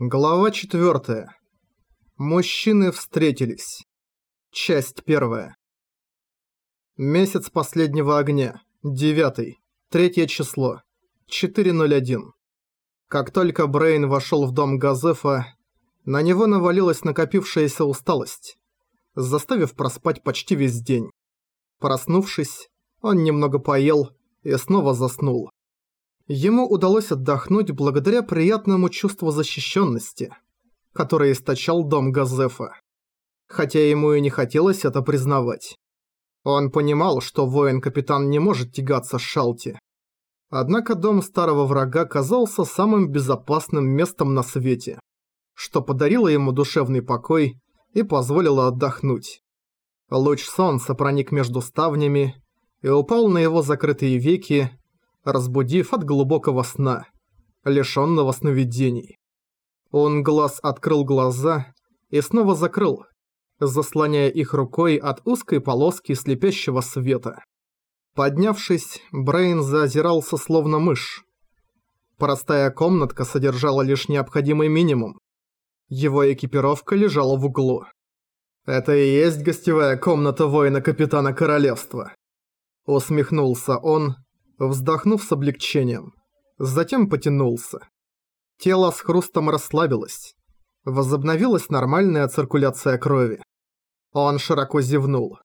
Глава 4. Мужчины встретились. Часть 1. Месяц последнего огня. 9. Третье число. 4.01. Как только Брейн вошел в дом Газефа, на него навалилась накопившаяся усталость, заставив проспать почти весь день. Проснувшись, он немного поел и снова заснул. Ему удалось отдохнуть благодаря приятному чувству защищенности, которое источал дом Газефа. Хотя ему и не хотелось это признавать. Он понимал, что воин-капитан не может тягаться с Шалти. Однако дом старого врага казался самым безопасным местом на свете, что подарило ему душевный покой и позволило отдохнуть. Луч солнца проник между ставнями и упал на его закрытые веки, разбудив от глубокого сна, лишённого сновидений. Он глаз открыл глаза и снова закрыл, заслоняя их рукой от узкой полоски слепящего света. Поднявшись, Брейн заозирался словно мышь. Простая комнатка содержала лишь необходимый минимум. Его экипировка лежала в углу. «Это и есть гостевая комната воина-капитана королевства», — усмехнулся он, вздохнув с облегчением. Затем потянулся. Тело с хрустом расслабилось. Возобновилась нормальная циркуляция крови. Он широко зевнул.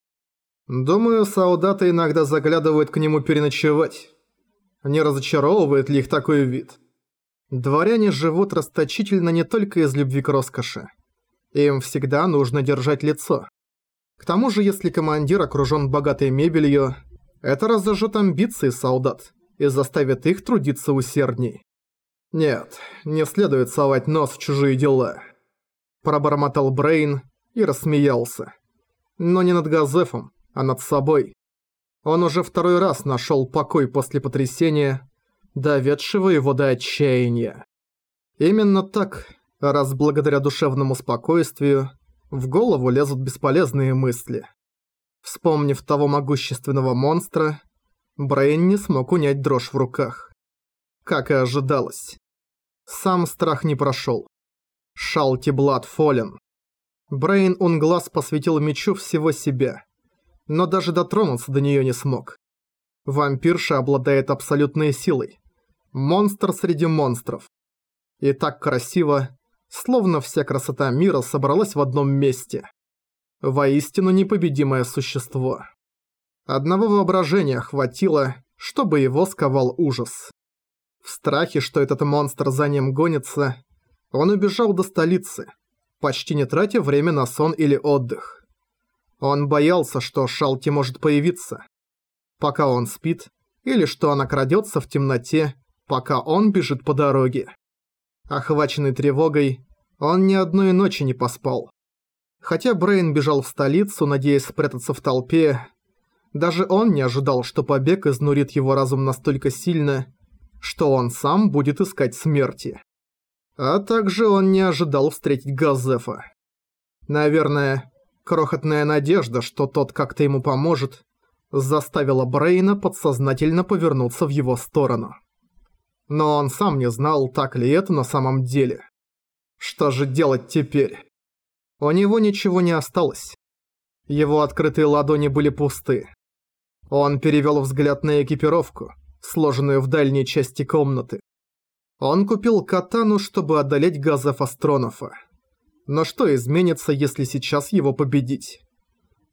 Думаю, солдаты иногда заглядывают к нему переночевать. Не разочаровывает ли их такой вид? Дворяне живут расточительно не только из любви к роскоши. Им всегда нужно держать лицо. К тому же, если командир окружён богатой мебелью, это разожжет амбиции солдат и заставит их трудиться усердней. Нет, не следует совать нос в чужие дела. Пробормотал Брейн и рассмеялся. Но не над Газефом, а над собой. Он уже второй раз нашел покой после потрясения, доведшего его до отчаяния. Именно так, раз благодаря душевному спокойствию, в голову лезут бесполезные мысли. Вспомнив того могущественного монстра, Брейн не смог унять дрожь в руках. Как и ожидалось. Сам страх не прошел. Шалти Блад Фолен. Брейн Унглас посвятил мечу всего себя, но даже дотронуться до нее не смог. Вампирша обладает абсолютной силой. Монстр среди монстров. И так красиво, словно вся красота мира собралась в одном месте. Воистину непобедимое существо. Одного воображения хватило, чтобы его сковал ужас. В страхе, что этот монстр за ним гонится, он убежал до столицы, почти не тратя время на сон или отдых. Он боялся, что Шалти может появиться, пока он спит, или что она крадется в темноте, пока он бежит по дороге. Охваченный тревогой, он ни одной ночи не поспал. Хотя Брейн бежал в столицу, надеясь спрятаться в толпе, даже он не ожидал, что побег изнурит его разум настолько сильно, что он сам будет искать смерти. А также он не ожидал встретить Газефа. Наверное, крохотная надежда, что тот как-то ему поможет, заставила Брейна подсознательно повернуться в его сторону. Но он сам не знал, так ли это на самом деле. Что же делать теперь? У него ничего не осталось. Его открытые ладони были пусты. Он перевел взгляд на экипировку, сложенную в дальней части комнаты. Он купил катану, чтобы одолеть газов Астронова. Но что изменится, если сейчас его победить?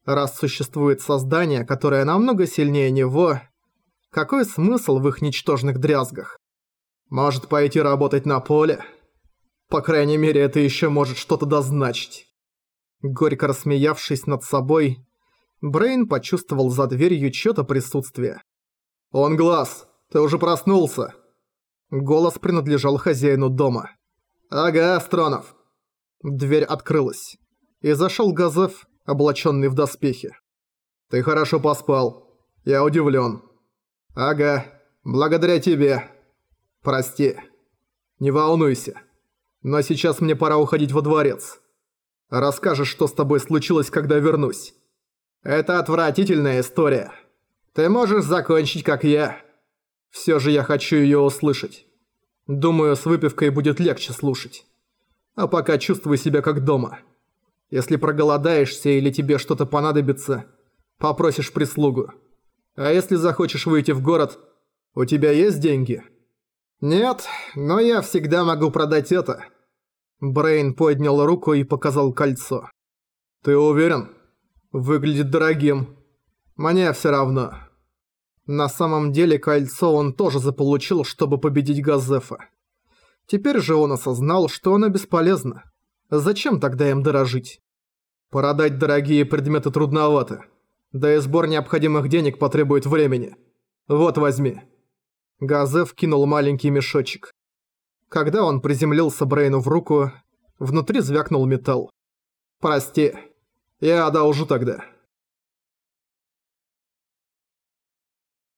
Раз существует создание, которое намного сильнее него, какой смысл в их ничтожных дрязгах? Может пойти работать на поле? По крайней мере, это еще может что-то дозначить. Горько рассмеявшись над собой, Брейн почувствовал за дверью чьё-то присутствие. «Он глаз! Ты уже проснулся!» Голос принадлежал хозяину дома. «Ага, Астронов!» Дверь открылась. И зашёл Газеф, облачённый в доспехи. «Ты хорошо поспал. Я удивлён». «Ага, благодаря тебе. Прости. Не волнуйся. Но сейчас мне пора уходить во дворец». Расскажешь, что с тобой случилось, когда вернусь. Это отвратительная история. Ты можешь закончить, как я. Все же я хочу ее услышать. Думаю, с выпивкой будет легче слушать. А пока чувствуй себя как дома. Если проголодаешься или тебе что-то понадобится, попросишь прислугу. А если захочешь выйти в город, у тебя есть деньги? Нет, но я всегда могу продать это. Брейн поднял руку и показал кольцо. Ты уверен? Выглядит дорогим. Мне все равно. На самом деле кольцо он тоже заполучил, чтобы победить Газефа. Теперь же он осознал, что оно бесполезно. Зачем тогда им дорожить? Продать дорогие предметы трудновато. Да и сбор необходимых денег потребует времени. Вот возьми. Газеф кинул маленький мешочек. Когда он приземлился Брейну в руку, внутри звякнул металл. «Прости, я одолжу тогда».